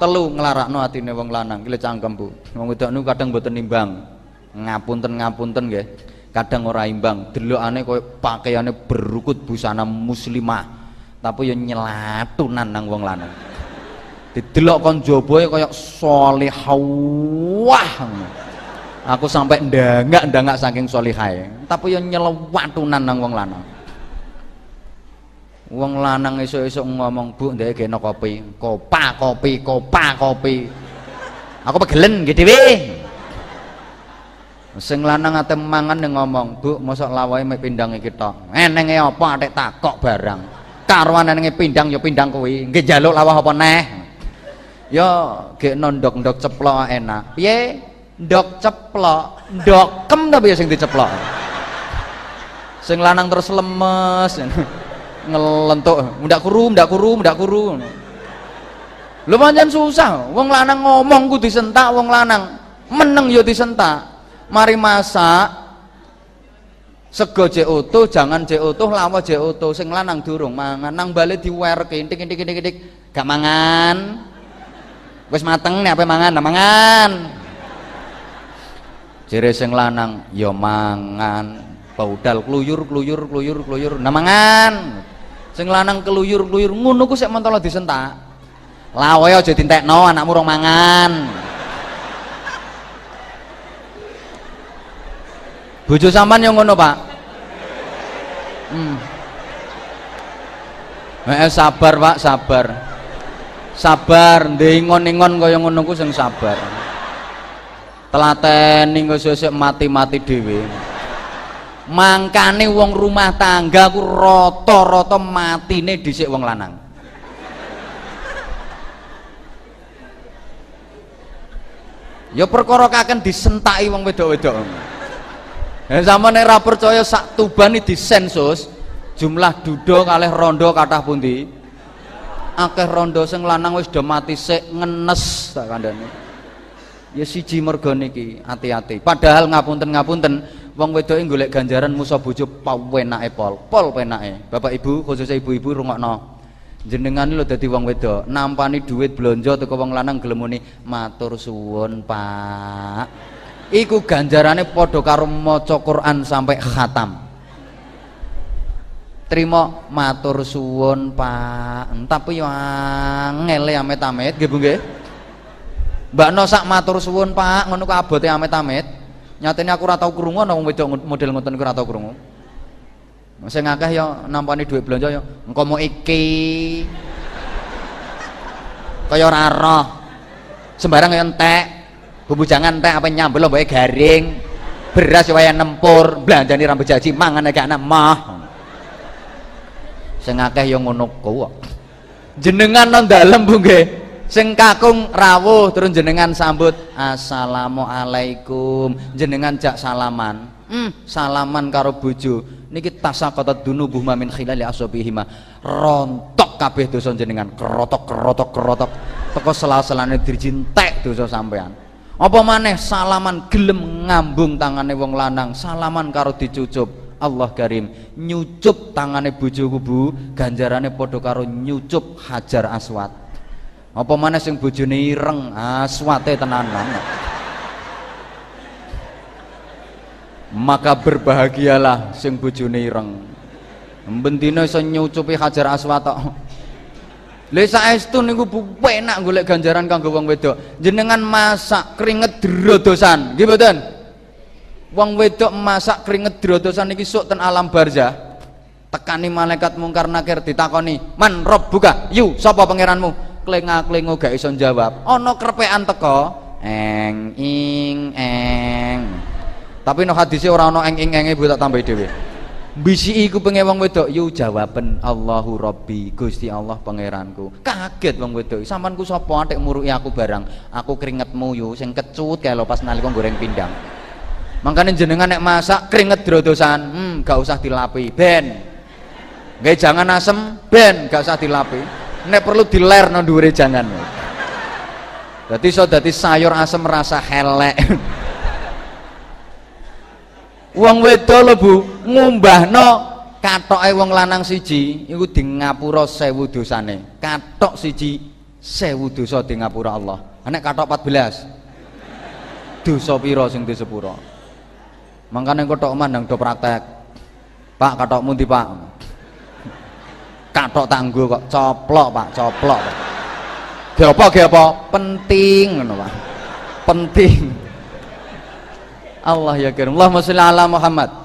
telu nglarakno atine wong lanang iki cangkem Bu. Wong wedok niku kadang mboten nimbang. Ngapunten ngapunten nggih. Kadang ora imbang. Delokane koyo pakaiane berukut busana muslimah. Tapi yo nyelatunan nang wong lanang. Didelok kon jabae kaya solihawah. Aku sampai ndangak ndangak saking solihae. Tapi yo nyelewatunan nang wong lanang wong lanang esuk-esuk ngomong bu ndek geno kopi. Kopa kopi kopa kopi. Aku pegelen gitu dhewe sing lanang ate mangan ngomong bu mosok lawahe mek pindang iki tok. Enenge apa atik takok barang? Karuan enenge pindang ya pindang kuwi. Nggih njaluk lawah apa neh? Ya gek ndok-ndok ceplok enak. Piye? Ndok ceplok. Ndokem tapi ya sing diceplok? Sing lanang terus lemes ngelentuk. Ndak kuru ndak kuru ndak kuru. Lu pancen susah. Wong lanang ngomong ku disentak wong lanang meneng yo disentak. Mari masak. Sego jek utuh jangan jek utuh lawa jek utuh. Sing lanang durung mangan. Nang bali diwerke intik intik intik intik. Gak mangan. Wis mateng nek apa mangan nah mangan. Jere sing lanang ya mangan. Baudal kluyur kluyur kluyur kluyur nah mangan sing lanang keluyur kluyur ngono ku sik mentolo disentak. Lawe aja dintekno anakmu rong mangan. Bojo sampean yang ngono pak. Hmm. eh, sabar pak sabar. Sabar ndengon-ingon kaya ngono ku sing sabar. Telateni kok sesuk mati-mati dhewe mangkane wong rumah tangga ku rata-rata matine dhisik wong lanang ya perkara kaken disentaki wong wedok-wedok Ya sama nek percaya sak Tuban iki disensus jumlah dudo kalih rondo kathah pundi? Akeh rondo sing lanang wis do mati sik ngenes tak kandhane. Ya siji mergo hati-hati. Padahal ngapunten-ngapunten wong wedoke golek ganjaran musa bojo pawenake pol. Pol penake. Bapak Ibu, khususnya ibu-ibu rungokno. Jenengan lho dadi wong wedok, nampani duit blonjo teko wong lanang gelem matur suwun, Pak. Iku ganjarane padha karo maca Quran sampai khatam. Terima matur suwun Pak. Tapi yo angel amit-amit. Nggih Bu nggih. Mbak No sak matur suwun Pak. Ngono ku abote amit-amit nyatane aku ora tau krungu ana wong wedok model ngoten iku ora tau krungu. Sing akeh yo nampani duit belanja yo engko mau iki. Kaya ora roh. Sembarang entek. Bumbu jangan teh apa nyambel mbake garing. Beras waya nempur. Belanjani rambut jaji mangan gak anak mah. Sing akeh yang ngono kuwi jenengan nang dalem Bu sing kakung rawuh terus jenengan sambut. Assalamualaikum. Jenengan jak salaman. Hmm, salaman karo bojo. Niki tasaqatat dunubuh min khilali asabihima rontok kabeh dosa jenengan. Kerotok kerotok kerotok. Teko sela-selane dirjintek dosa sampean. Apa maneh salaman gelem ngambung tangane wong lanang. Salaman karo dicucup. Allah Karim. Nyucup tangane bojoku Bu. Ganjarane padha karo nyucup Hajar Aswad apa maneh sing bojone ireng aswate tenanan maka berbahagialah sing bojone ireng bendina iso nyucupi Hajar Aswad Lha saestu niku enak golek ganjaran kanggo wong wedok. Jenengan masak keringet drodosan, nggih mboten? Wong wedok masak keringet drodosan niki sok ten alam barzah. Tekani malaikat mungkar nakir ditakoni, "Man rob buka, yu sapa pangeranmu?" Klenga-klengo gak iso jawab. Ana krepekan teko, eng ing eng. Tapi no hadise ora ana eng ing enge Bu tak tambahi dhewe. Bisi iku pengen wong wedok yu jawaban Allahu Rabbi Gusti Allah pangeranku. Kaget wong wedok sampeanku sapa? Atik muruki aku barang. Aku keringetmu yu sing kecut kayak lo pas nalika goreng pindang. Makanya jenengan nek masak keringet drodosan. Hmm gak usah dilapi ben. Gak jangan asem ben gak usah dilapi nek perlu diler no dhuwure jangan. Berarti so dadi sayur asem rasa helek. Wong wedok lho Bu ngumbahno katoke wong lanang siji iku di ngapura sewu dosane. Katok siji sewu dosa di ngapura Allah. Anek katok 14 dosa piro sing di sepuro? Makanya kotok mandang do praktek. Pak katokmu di pak katok tangguh kok. Coplok pak coplok. Ge apa penting ngono pak. Penting. Allah ya kirim Allahumma sholli ala Muhammad